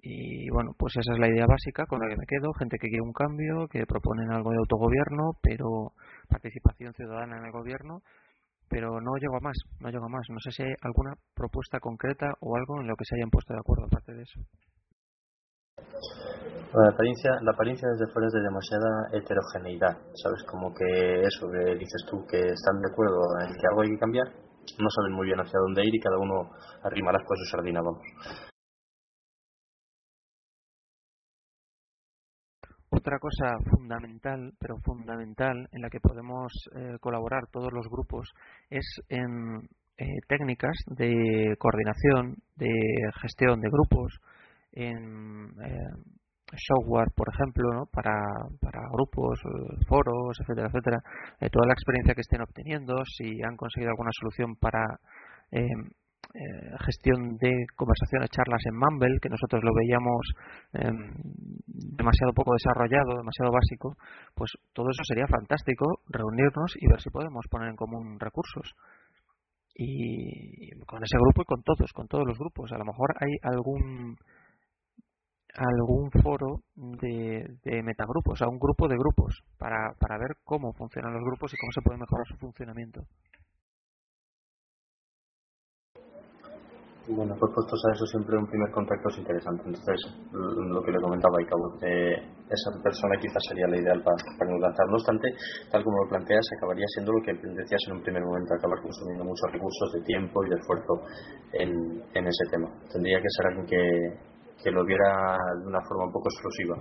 y bueno, pues esa es la idea básica con la que me quedo. Gente que quiere un cambio, que proponen algo de autogobierno, pero participación ciudadana en el gobierno, pero no llego a más, no llego a más. No sé si hay alguna propuesta concreta o algo en lo que se hayan puesto de acuerdo aparte de eso. La apariencia, desde fuera es de demasiada heterogeneidad, ¿sabes? Como que eso que dices tú, que están de acuerdo en que algo hay que cambiar, no saben muy bien hacia dónde ir y cada uno arrima las cosas su sardina, vamos. Otra cosa fundamental, pero fundamental, en la que podemos eh, colaborar todos los grupos es en eh, técnicas de coordinación, de gestión de grupos, en eh, software, por ejemplo, ¿no? para, para grupos, foros, etcétera, etcétera. toda la experiencia que estén obteniendo, si han conseguido alguna solución para eh, gestión de conversaciones, charlas en Mumble, que nosotros lo veíamos em, demasiado poco desarrollado, demasiado básico, pues todo eso sería fantástico, reunirnos y ver si podemos poner en común recursos. Y con ese grupo y con todos, con todos los grupos. A lo mejor hay algún algún foro de, de metagrupos, sea, un grupo de grupos, para, para ver cómo funcionan los grupos y cómo se puede mejorar su funcionamiento. Bueno, pues puestos a eso siempre un primer contacto es interesante. Entonces, lo que le comentaba de esa persona quizás sería la ideal para, para lanzar. No obstante, tal como lo planteas, acabaría siendo lo que decías en un primer momento, acabar consumiendo muchos recursos de tiempo y de esfuerzo en, en ese tema. Tendría que ser alguien que, que lo viera de una forma un poco exclusiva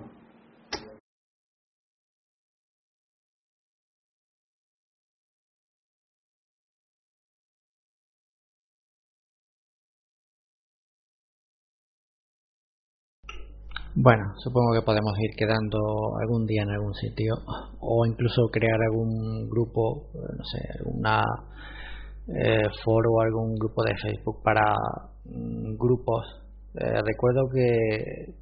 Bueno, supongo que podemos ir quedando algún día en algún sitio o incluso crear algún grupo, no sé, alguna eh, foro o algún grupo de Facebook para mm, grupos. Eh, recuerdo que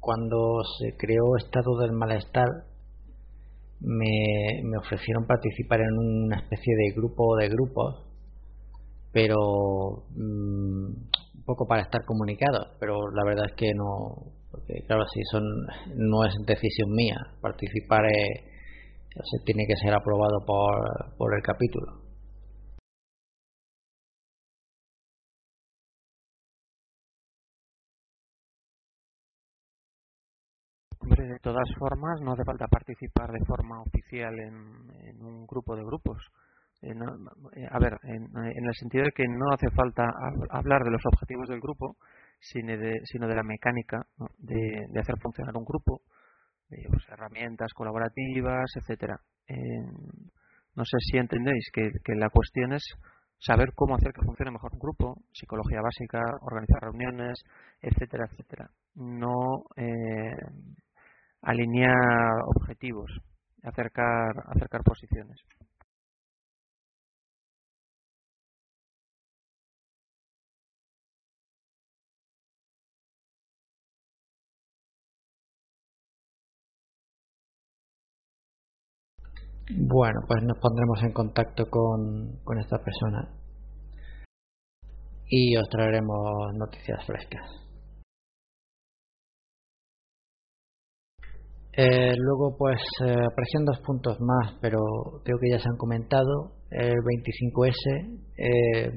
cuando se creó Estado del Malestar me, me ofrecieron participar en una especie de grupo de grupos, pero mm, un poco para estar comunicados, pero la verdad es que no porque claro, si son no es decisión mía, participar se tiene que ser aprobado por, por el capítulo. Hombre, de todas formas, no hace falta participar de forma oficial en, un grupo de grupos. Eh, eh, a ver, en, el sentido de que no hace falta hablar de los objetivos del grupo, sino de, sino de la mecánica de, hacer funcionar un grupo, de herramientas colaborativas, etcétera. no sé si entendéis que, que, la cuestión es saber cómo hacer que funcione mejor un grupo, psicología básica, organizar reuniones, etcétera, etcétera. No eh, alinear objetivos, acercar, acercar posiciones. Bueno, pues nos pondremos en contacto con, con esta persona y os traeremos noticias frescas. Eh, luego, pues eh, aparecen dos puntos más, pero creo que ya se han comentado. El 25S eh,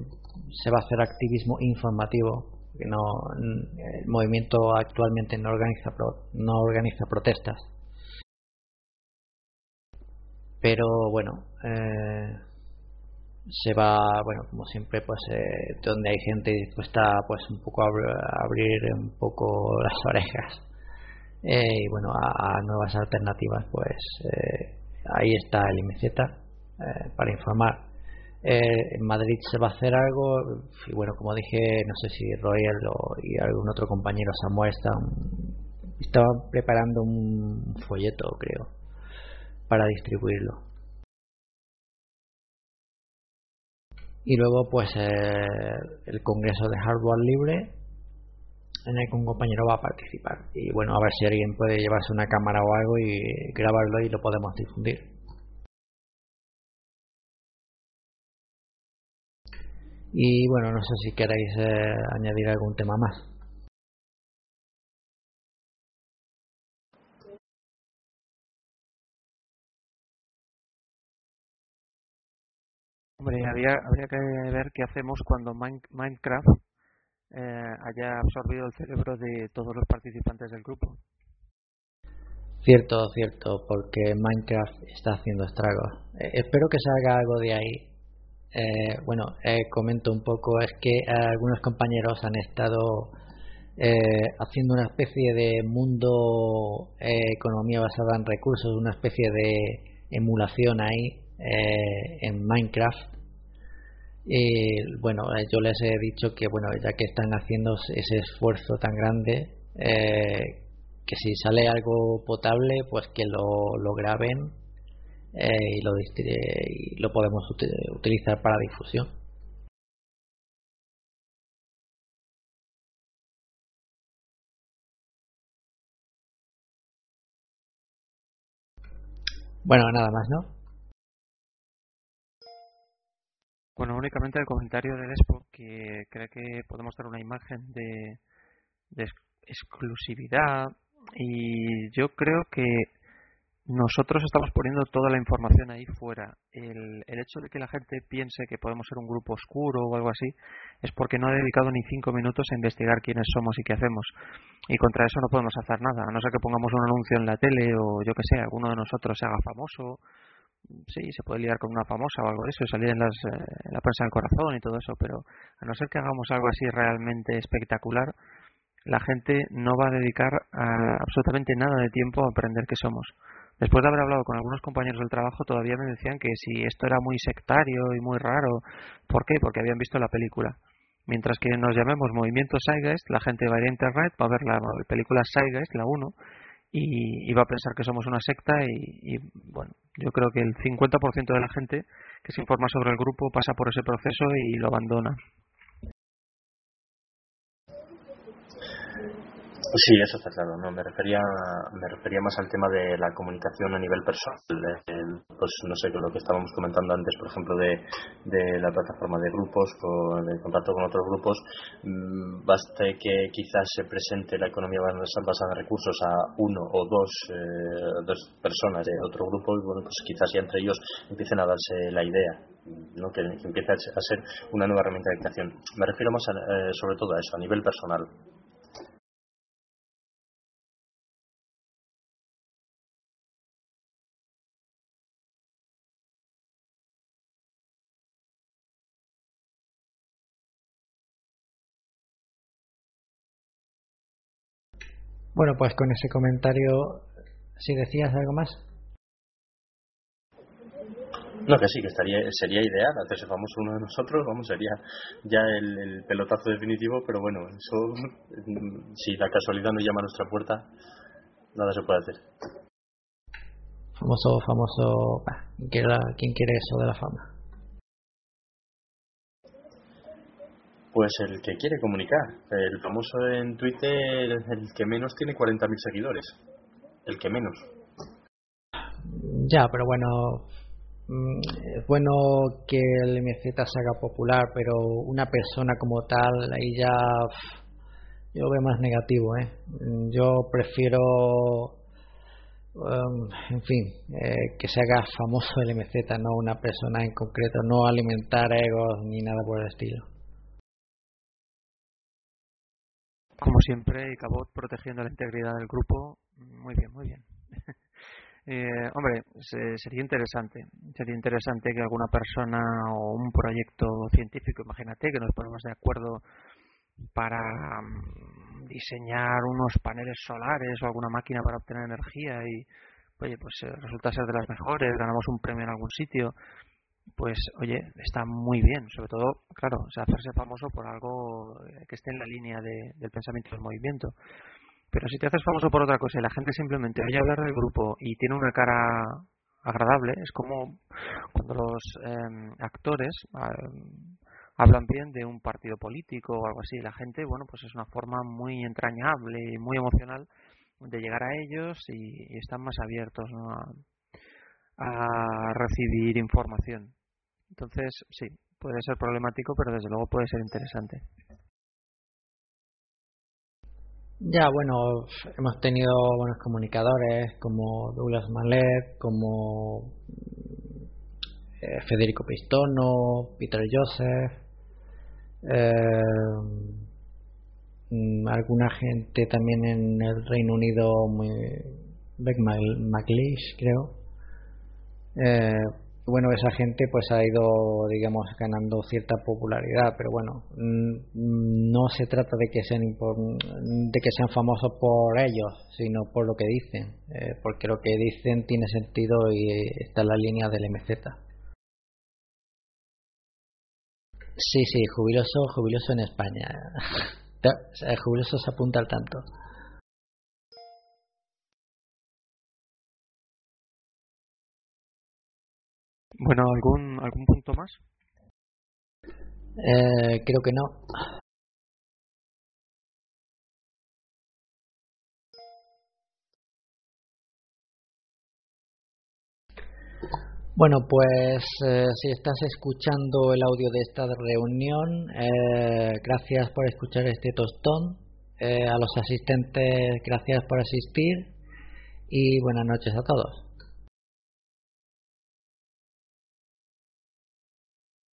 se va a hacer activismo informativo, que no, el movimiento actualmente no organiza, no organiza protestas pero bueno eh, se va bueno como siempre pues eh, donde hay gente dispuesta pues un poco a abrir un poco las orejas eh, y bueno a, nuevas alternativas pues ahí está el IMZ para informar en Madrid se va a hacer algo y bueno como dije no sé si Royal o, y algún otro compañero Samuel están estaban preparando un folleto creo para distribuirlo. Y luego pues eh, el Congreso de Hardware Libre en el que un compañero va a participar. Y bueno, a ver si alguien puede llevarse una cámara o algo y grabarlo y lo podemos difundir. Y bueno, no sé si queréis eh, añadir algún tema más. Hombre, habría, habría que ver qué hacemos cuando Minecraft eh, haya absorbido el cerebro de todos los participantes del grupo. Cierto, cierto, porque Minecraft está haciendo estragos. Eh, espero que salga algo de ahí. Eh, bueno, comento un poco, es que algunos compañeros han estado haciendo una especie de mundo economía basada en recursos, una especie de emulación ahí en Minecraft y bueno, eh, yo les he dicho que bueno, ya que están haciendo ese esfuerzo tan grande, eh, que si sale algo potable, pues que lo, lo graben eh, y, lo, y lo podemos utilizar para difusión. Bueno, nada más, ¿no? Bueno, únicamente el comentario del Expo que cree que podemos dar una imagen de, exclusividad y yo creo que nosotros estamos poniendo toda la información ahí fuera. El, el, hecho de que la gente piense que podemos ser un grupo oscuro o algo así es porque no ha dedicado ni cinco minutos a investigar quiénes somos y qué hacemos. Y contra eso no podemos hacer nada, a no ser que pongamos un anuncio en la tele o yo que sé, alguno de nosotros se haga famoso sí, se puede liar con una famosa o algo de eso, salir en, las, eh, en la prensa del corazón y todo eso, pero a no ser que hagamos algo así realmente espectacular, la gente no va a dedicar absolutamente nada de tiempo a aprender qué somos. Después de haber hablado con algunos compañeros del trabajo, todavía me decían que si esto era muy sectario y muy raro, ¿por qué? Porque habían visto la película. Mientras que nos llamemos Movimiento Zeitgeist, la gente va a ir a internet, va a ver la película Zeitgeist, la 1, y, va a pensar que somos una secta y, bueno, yo creo que el 50% de la gente que se informa sobre el grupo pasa por ese proceso y lo abandona. Sí, eso está claro. No, me refería, me refería más al tema de la comunicación a nivel personal. pues no sé, lo que estábamos comentando antes, por ejemplo, de, de la plataforma de grupos, con el contacto con otros grupos. Mm, baste que quizás se presente la economía basada en recursos a uno o dos, eh, dos personas de otro grupo y bueno, pues quizás ya entre ellos empiecen a darse la idea ¿no? que, empiece a ser una nueva herramienta de creación. Me refiero más eh, sobre todo a eso, a nivel personal. Bueno, pues con ese comentario, si decías algo más. No, que sí, que estaría, sería ideal hacerse famoso uno de nosotros, vamos, sería ya el, pelotazo definitivo, pero bueno, eso, si la casualidad nos llama a nuestra puerta, nada se puede hacer. Famoso, famoso, ¿quién quiere eso de la fama? Pues el que quiere comunicar. El famoso en Twitter, el que menos tiene 40.000 seguidores. El que menos. Ya, pero bueno, mm, es bueno que el MZ se haga popular, pero una persona como tal, ahí ya yo veo más negativo. ¿eh? Yo prefiero, um, en fin, eh, que se haga famoso el MZ, no una persona en concreto, no alimentar egos ni nada por el estilo. Como siempre, y Cabot protegiendo la integridad del grupo. Muy bien, muy bien. eh, hombre, sería interesante. Sería interesante que alguna persona o un proyecto científico, imagínate, que nos ponemos de acuerdo para mm, diseñar unos paneles solares o alguna máquina para obtener energía y, oye, pues eh, resulta ser de las mejores, ganamos un premio en algún sitio pues oye, está muy bien, sobre todo, claro, o hacerse famoso por algo eh, que esté en la línea del pensamiento del movimiento. Pero si te haces famoso por otra cosa y la gente simplemente oye hablar del grupo y tiene una cara agradable, es como cuando los em, actores hablan bien de un partido político o algo así. La gente, bueno, pues es una forma muy entrañable y muy emocional de llegar a ellos y, están más abiertos a, recibir información. Entonces, sí, puede ser problemático, pero desde luego puede ser interesante. Ya, bueno, hemos tenido buenos comunicadores como Douglas Malet, como eh, Federico Pistono, Peter Joseph, eh, mm, alguna gente también en el Reino Unido, muy, Beck McLeish, creo. Eh, bueno, esa gente pues ha ido, digamos, ganando cierta popularidad, pero bueno, mm, no se trata de que sean de que sean famosos por ellos, sino por lo que dicen, eh, porque lo que dicen tiene sentido y está en la línea del MZ. Sí, sí, jubiloso, jubiloso en España. Jubiloso se apunta al tanto. Bueno, ¿algún, algún punto más? Eh, creo que no. Bueno, pues eh, si estás escuchando el audio de esta reunión, eh, gracias por escuchar este tostón. Eh, a los asistentes, gracias por asistir y buenas noches a todos.